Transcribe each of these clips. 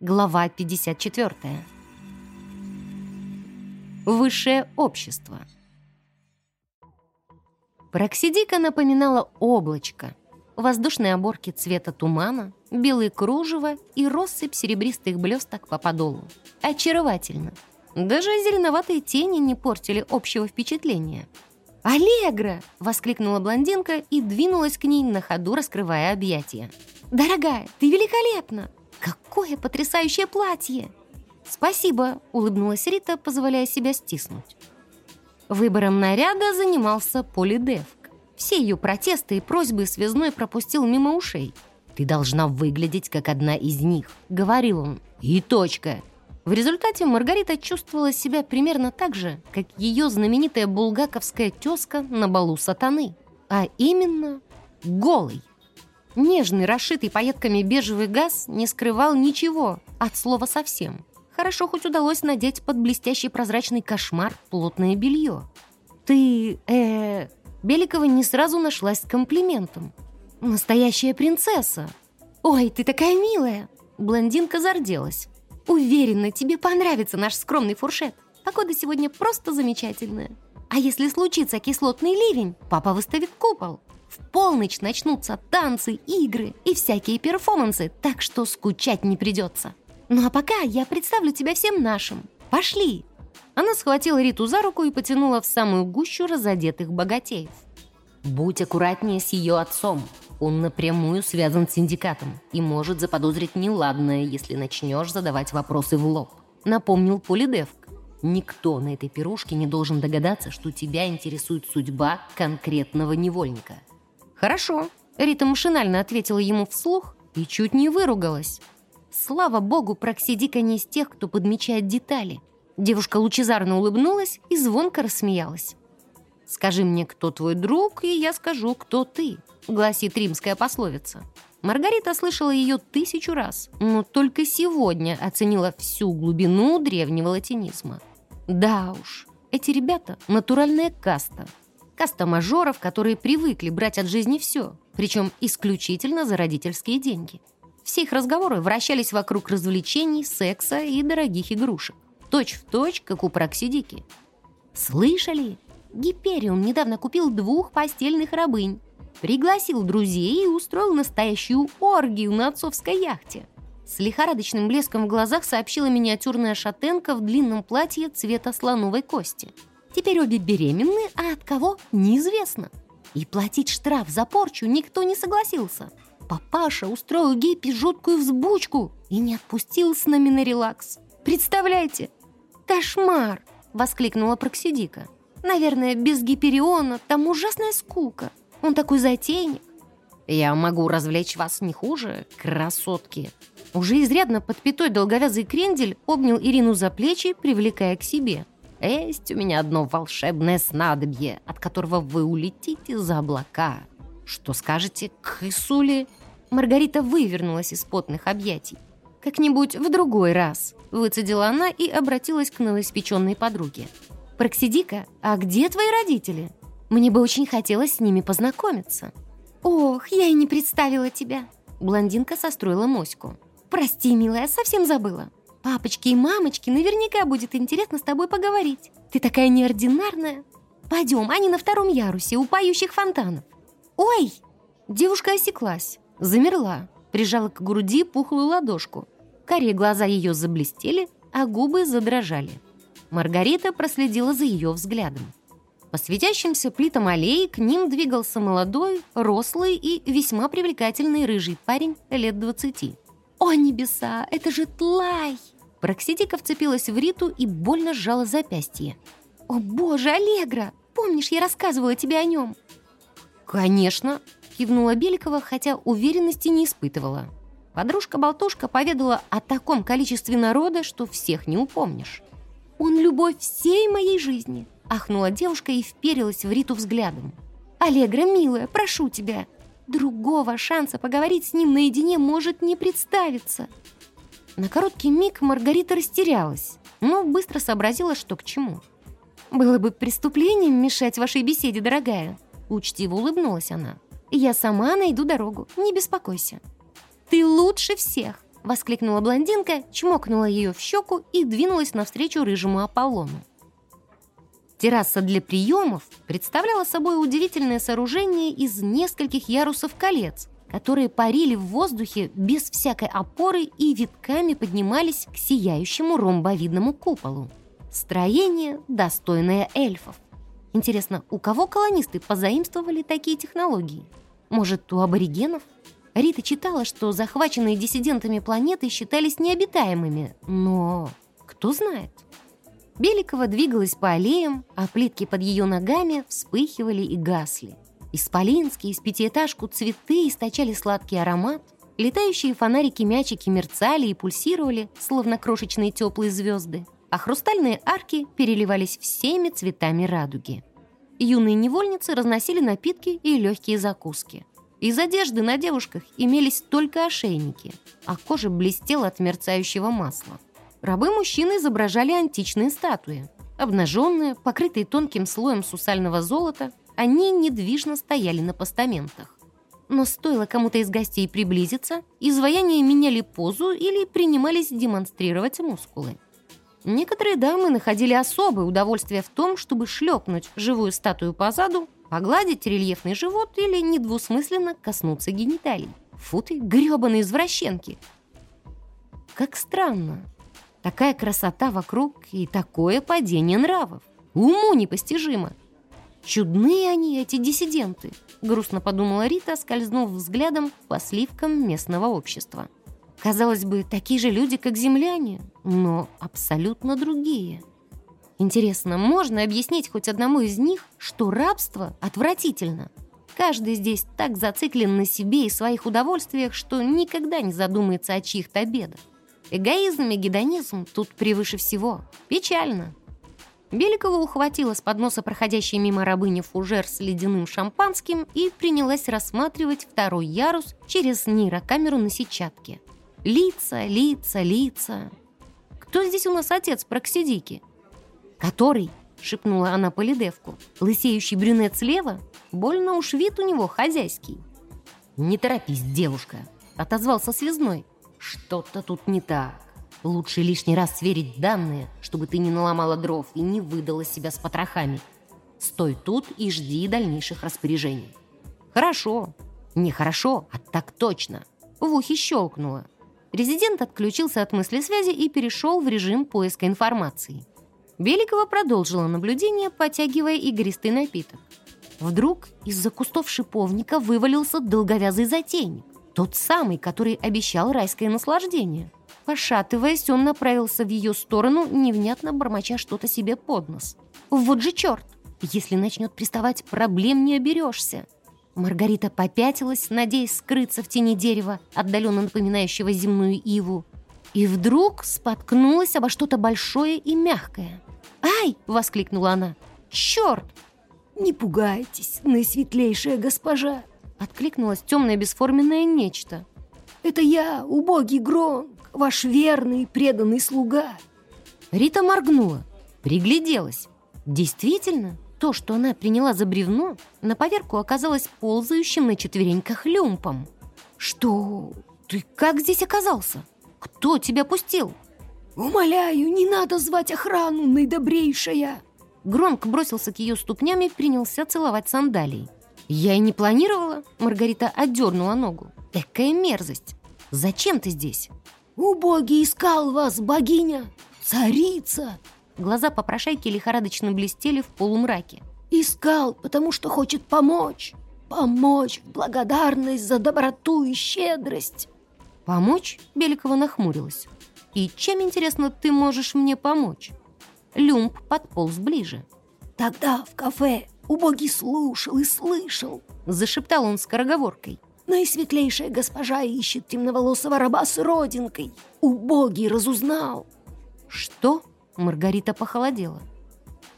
Глава 54. Высшее общество. Проксидика напоминала облачко. Воздушные оборки цвета тумана, белые кружева и россыпь серебристых блесток по подолу. Очаровательно. Даже зеленоватые тени не портили общего впечатления. «Аллегра!» — воскликнула блондинка и двинулась к ней на ходу, раскрывая объятия. «Дорогая, ты великолепна! Какое потрясающее платье!» «Спасибо!» — улыбнулась Рита, позволяя себя стиснуть. Выбором наряда занимался Полидевк. Все ее протесты и просьбы связной пропустил мимо ушей. «Ты должна выглядеть, как одна из них», — говорил он. «И точка!» В результате Маргарита чувствовала себя примерно так же, как ее знаменитая булгаковская тезка на балу сатаны. А именно, голый. Нежный, расшитый пайетками бежевый газ не скрывал ничего, от слова совсем. Хорошо хоть удалось надеть под блестящий прозрачный кошмар плотное белье. «Ты, э...» Беликова не сразу нашлась с комплиментом. «Настоящая принцесса!» «Ой, ты такая милая!» Блондинка зарделась. Уверена, тебе понравится наш скромный фуршет. Погода сегодня просто замечательная. А если случится кислотный ливень, папа выставит купол. В полночь начнутся танцы, игры и всякие перформансы, так что скучать не придется. Ну а пока я представлю тебя всем нашим. Пошли!» Она схватила Риту за руку и потянула в самую гущу разодетых богатеев. «Будь аккуратнее с ее отцом. Он напрямую связан с синдикатом и может заподозрить неладное, если начнешь задавать вопросы в лоб», — напомнил Полидевк. «Никто на этой пирожке не должен догадаться, что тебя интересует судьба конкретного невольника». «Хорошо», — Рита машинально ответила ему вслух и чуть не выругалась. Слава богу, Проксидика не из тех, кто подмечает детали. Девушка лучезарно улыбнулась и звонко рассмеялась. «Скажи мне, кто твой друг, и я скажу, кто ты», — гласит римская пословица. Маргарита слышала ее тысячу раз, но только сегодня оценила всю глубину древнего латинизма. Да уж, эти ребята — натуральная каста. Каста мажоров, которые привыкли брать от жизни все, причем исключительно за родительские деньги. Все их разговоры вращались вокруг развлечений, секса и дорогих игрушек. Точь в точь, как у Проксидики. Слышали? Гиперион недавно купил двух постельных рабынь, пригласил друзей и устроил настоящую оргию на отцовской яхте. С лихорадочным блеском в глазах сообщила миниатюрная шатенка в длинном платье цвета слоновой кости. Теперь обе беременны, а от кого – неизвестно. И платить штраф за порчу никто не согласился. Папаша устроил Гиппи жуткую взбучку и не отпустил с нами на релакс. Представляете? Кошмар! Воскликнула Проксидика. Наверное, без Гипериона там ужасная скука. Он такой затейник. Я могу развлечь вас не хуже, красотки. Уже изрядно подпятой долговязый крендель обнял Ирину за плечи, привлекая к себе. Есть у меня одно волшебное снадобье, от которого вы улетите за облака. Что скажете к? Маргарита вывернулась из потных объятий. «Как-нибудь в другой раз», — выцедила она и обратилась к новоиспеченной подруге. «Проксидика, а где твои родители? Мне бы очень хотелось с ними познакомиться». «Ох, я и не представила тебя!» Блондинка состроила моську. «Прости, милая, совсем забыла. Папочке и мамочке наверняка будет интересно с тобой поговорить. Ты такая неординарная. Пойдем, они на втором ярусе, у поющих фонтанов». «Ой!» Девушка осеклась, замерла, прижала к груди пухлую ладошку. Карие глаза ее заблестели, а губы задрожали. Маргарита проследила за ее взглядом. По светящимся плитам аллеи к ним двигался молодой, рослый и весьма привлекательный рыжий парень лет двадцати. «О, небеса! Это же Тлай!» Проксидика вцепилась в Риту и больно сжала запястье. «О, боже, Аллегра! Помнишь, я рассказывала тебе о нем?» «Конечно!» — кивнула Беликова, хотя уверенности не испытывала. Подружка-болтушка поведала о таком количестве народа, что всех не упомнишь. «Он любовь всей моей жизни!» — ахнула девушка и вперилась в Риту взглядом. «Аллегра, милая, прошу тебя, другого шанса поговорить с ним наедине может не представиться!» На короткий миг Маргарита растерялась, но быстро сообразила, что к чему. «Было бы преступлением мешать вашей беседе, дорогая!» Учтиво улыбнулась она. «Я сама найду дорогу, не беспокойся!» «Ты лучше всех!» — воскликнула блондинка, чмокнула ее в щеку и двинулась навстречу рыжему Аполлону. Терраса для приемов представляла собой удивительное сооружение из нескольких ярусов колец, которые парили в воздухе без всякой опоры и витками поднимались к сияющему ромбовидному куполу. Строение, достойное эльфов. Интересно, у кого колонисты позаимствовали такие технологии? Может, у аборигенов? Рита читала, что захваченные диссидентами планеты считались необитаемыми, но кто знает? Беликова двигалась по аллеям, а плитки под ее ногами вспыхивали и гасли. Исполинские из пятиэтажку цветы источали сладкий аромат, летающие фонарики-мячики мерцали и пульсировали, словно крошечные теплые звезды, а хрустальные арки переливались всеми цветами радуги. Юные невольницы разносили напитки и легкие закуски. Из одежды на девушках имелись только ошейники, а кожа блестела от мерцающего масла. Рабы-мужчины изображали античные статуи. Обнаженные, покрытые тонким слоем сусального золота, они недвижно стояли на постаментах. Но стоило кому-то из гостей приблизиться, изваяния меняли позу или принимались демонстрировать мускулы. Некоторые дамы находили особое удовольствие в том, чтобы шлепнуть живую статую по заду, погладить рельефный живот или недвусмысленно коснуться гениталий. Фу ты, гребаные извращенки! Как странно. Такая красота вокруг и такое падение нравов. Уму непостижимо. Чудные они, эти диссиденты, грустно подумала Рита, скользнув взглядом по сливкам местного общества. Казалось бы, такие же люди, как земляне, но абсолютно другие. Интересно, можно объяснить хоть одному из них, что рабство отвратительно? Каждый здесь так зациклен на себе и своих удовольствиях, что никогда не задумается о чьих-то бедах. Эгоизм и гедонизм тут превыше всего. Печально. Беликова ухватила с подноса проходящей мимо рабыни фужер с ледяным шампанским и принялась рассматривать второй ярус через нейрокамеру на сетчатке. Лица, лица, лица. Кто здесь у нас отец Проксидики? Который, шепнула она Полидевку, лысеющий брюнет слева? Больно уж вид у него хозяйский. Не торопись, девушка, отозвался связной. Что-то тут не так. Лучше лишний раз сверить данные, чтобы ты не наломала дров и не выдала себя с потрохами. Стой тут и жди дальнейших распоряжений. Хорошо. Не хорошо, а так точно. В ухе щелкнуло. Резидент отключился от мысли связи и перешел в режим поиска информации. Беликова продолжила наблюдение, потягивая игристый напиток. Вдруг из-за кустов шиповника вывалился долговязый затейник. Тот самый, который обещал райское наслаждение. Пошатываясь, он направился в ее сторону, невнятно бормоча что-то себе под нос. «Вот же черт! Если начнет приставать, проблем не оберешься!» Маргарита попятилась, надеясь скрыться в тени дерева, отдаленно напоминающего земную иву. И вдруг споткнулась обо что-то большое и мягкое. «Ай!» — воскликнула она. «Черт!» «Не пугайтесь, наисветлейшая госпожа!» Откликнулось темное бесформенное нечто. «Это я, убогий Гронк, ваш верный и преданный слуга!» Рита моргнула, пригляделась. Действительно, то, что она приняла за бревно, на поверку оказалось ползающим на четвереньках люмпом. «Что? Ты как здесь оказался? Кто тебя пустил?» «Умоляю, не надо звать охрану, наидобрейшая!» Громко бросился к ее ступням и принялся целовать сандалии. «Я и не планировала», — Маргарита отдернула ногу. «Экая мерзость! Зачем ты здесь?» «Убогий искал вас, богиня! Царица!» Глаза попрошайки лихорадочно блестели в полумраке. «Искал, потому что хочет помочь. Помочь в благодарность за доброту и щедрость». «Помочь?» — Беликова нахмурилась. «И чем, интересно, ты можешь мне помочь?» Люмб подполз ближе. «Тогда в кафе убогий слушал и слышал», — зашептал он скороговоркой. «Наисветлейшая госпожа ищет темноволосого раба с родинкой. Убогий разузнал». «Что?» Маргарита похолодела.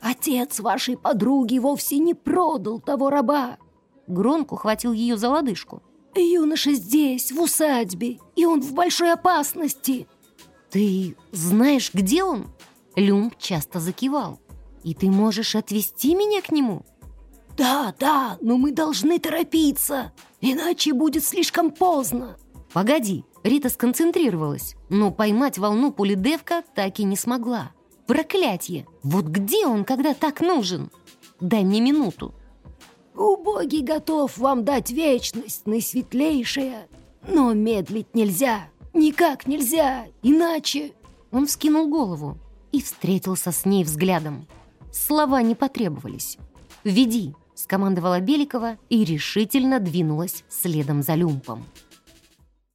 «Отец вашей подруги вовсе не продал того раба!» Гронк ухватил ее за лодыжку. «Юноша здесь, в усадьбе, и он в большой опасности!» «Ты знаешь, где он?» Люмб часто закивал. «И ты можешь отвезти меня к нему?» «Да, да, но мы должны торопиться, иначе будет слишком поздно!» «Погоди!» Рита сконцентрировалась, но поймать волну Полидевка так и не смогла. Проклятье! Вот где он, когда так нужен? Дай мне минуту. Убогий готов вам дать вечность, наисветлейшая. Но медлить нельзя, никак нельзя, иначе... Он вскинул голову и встретился с ней взглядом. Слова не потребовались. «Веди», — скомандовала Беликова и решительно двинулась следом за Люмпом.